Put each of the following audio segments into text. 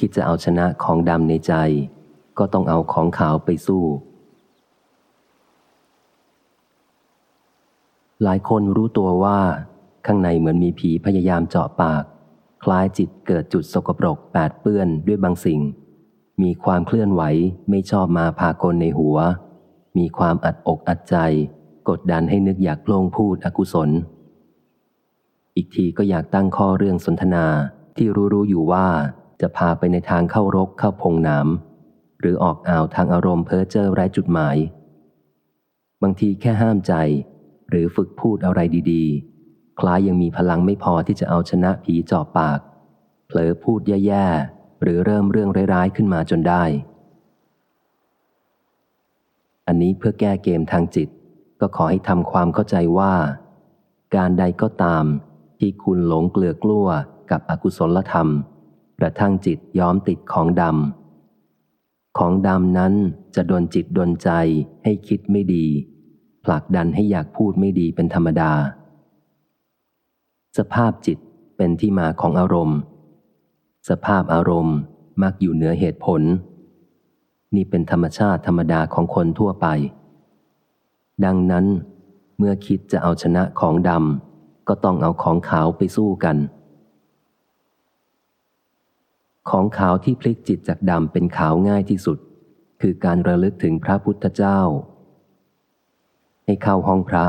คิดจะเอาชนะของดำในใจ ก็ต้องเอาของขาวไปสู้ หลายคนรู้ตัวว่า ข้างในเหมือนมีผีพยายามเจาะปาก คล้ายจิตเกิดจุดสกปรกแปดเปื้อนด้วยบางสิ่ง มีความเคลื่อนไหวไม่ชอบมาพากลในหัว มีความอัดอกอัดใจ กดดันให้นึกอยากโล่งพูดอกุศล อีกทีก็อยากตั้งข้อเรื่องสนทนาที่รู้ๆอยู่ว่า จะพาไปในทางเข้ารกเข้าพงน้ำหรือออกอ่าวทางอารมณ์เพ้อเจ้อไร้จุดหมาย บางทีแค่ห้ามใจ หรือฝึกพูดอะไรดีๆ คล้ายยังมีพลังไม่พอที่จะเอาชนะผีจ่อปาก เผลอพูดแย่ๆ หรือเริ่มเรื่องร้ายๆขึ้นมาจนได้ อันนี้เพื่อแก้เกมทางจิต ก็ขอให้ทำความเข้าใจว่า การใดก็ตามที่คุณหลงเกลือกลัวกับอกุศลธรรม กระทั่งจิตย้อมติดของดำ ของดำนั้นจะดนจิตดนใจให้คิดไม่ดี ผลักดันให้อยากพูดไม่ดีเป็นธรรมดา สภาพจิตเป็นที่มาของอารมณ์ สภาพอารมณ์มักอยู่เหนือเหตุผล นี่เป็นธรรมชาติธรรมดาของคนทั่วไป ดังนั้น เมื่อคิดจะเอาชนะของดำก็ต้องเอาของขาวไปสู้กัน ของขาวที่พลิกจิตจากดำเป็นขาวง่ายที่สุด คือการระลึกถึงพระพุทธเจ้า ให้เข้าห้องพระ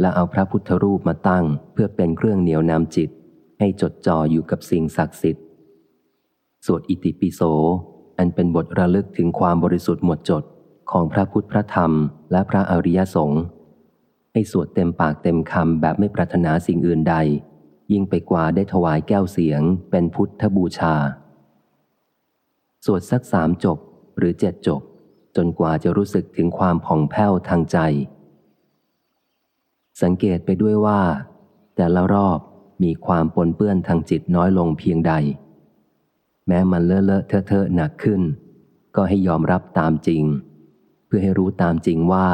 และเอาพระพุทธรูปมาตั้งเพื่อเป็นเครื่องเหนียวนำจิต ให้จดจ่ออยู่กับสิ่งศักดิ์สิทธิ์สวดอิติปิโส อันเป็นบทระลึกถึงความบริสุทธิ์หมดจดของพระพุทธพระธรรม และพระอริยสงฆ์ให้สวดเต็มปากเต็มคำแบบไม่ปรารถนาสิ่งอื่นใด ยิ่งไปกว่าได้ถวายแก้วเสียงเป็นพุทธบูชา สวดสักสามจบหรือเจ็ดจบ จนกว่าจะรู้สึกถึงความผ่องแผ้วทางใจ สังเกตไปด้วยว่า แต่ละรอบมีความปนเปื้อนทางจิตน้อยลงเพียงใด แม้มันเลอะเลอะเทอะเทอะหนักขึ้น ก็ให้ยอมรับตามจริง เพื่อให้รู้ตามจริงว่า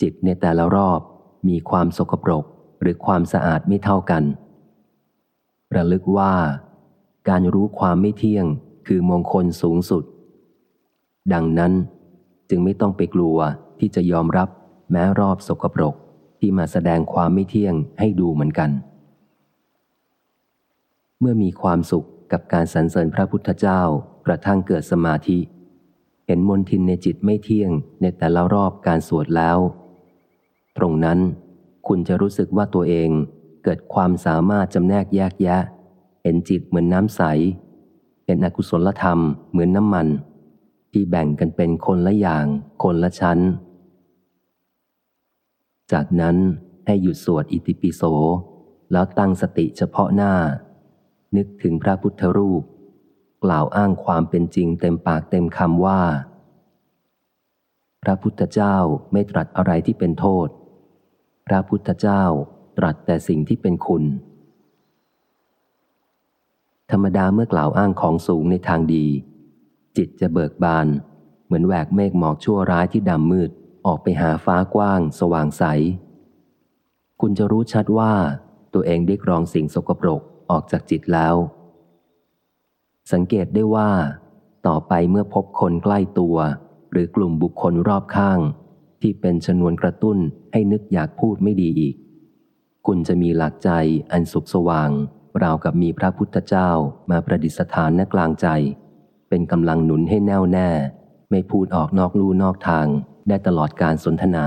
จิตในแต่ละรอบมีความสกปรกหรือความสะอาดไม่เท่ากัน ระลึกว่า การรู้ความไม่เที่ยง คือมงคลสูงสุด ดังนั้นจึงไม่ต้องไปกลัวที่จะยอมรับแม้รอบสกปรกที่มาแสดงความไม่เที่ยงให้ดูเหมือนกัน เมื่อมีความสุขกับการสรรเสริญพระพุทธเจ้ากระทั่งเกิดสมาธิ เห็นมนทินในจิตไม่เที่ยงในแต่ละรอบการสวดแล้ว ตรงนั้นคุณจะรู้สึกว่าตัวเองเกิดความสามารถจำแนกแยกแยะ เห็นจิตเหมือนน้ำใส เห็นอกุศลธรรมเหมือนน้ำมัน ที่แบ่งกันเป็นคนละอย่าง คนละชั้น จากนั้นให้หยุดสวดอิติปิโส แล้วตั้งสติเฉพาะหน้า นึกถึงพระพุทธรูป กล่าวอ้างความเป็นจริงเต็มปากเต็มคำว่า พระพุทธเจ้าไม่ตรัสอะไรที่เป็นโทษ พระพุทธเจ้าตรัสแต่สิ่งที่เป็นคุณ ธรรมดาเมื่อกล่าวอ้างของสูงในทางดี จิตจะเบิกบาน เหมือนแหวกเมฆหมอกชั่วร้ายที่ดำมืดออกไปหาฟ้ากว้าง สว่างใส คุณจะรู้ชัดว่า ตัวเองได้กรองสิ่งสกปรกออกจากจิตแล้ว สังเกตได้ว่า ต่อไปเมื่อพบคนใกล้ตัว หรือกลุ่มบุคคลรอบข้าง ที่เป็นชนวนกระตุ้นให้นึกอยากพูดไม่ดีอีก คุณจะมีหลักใจอันสุขสว่าง ราวกับมีพระพุทธเจ้ามาประดิษฐานณกลางใจ เป็นกำลังหนุนให้แน่วแน่ ไม่พูดออกนอกลู่นอกทางได้ตลอดการสนทนา